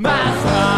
My son.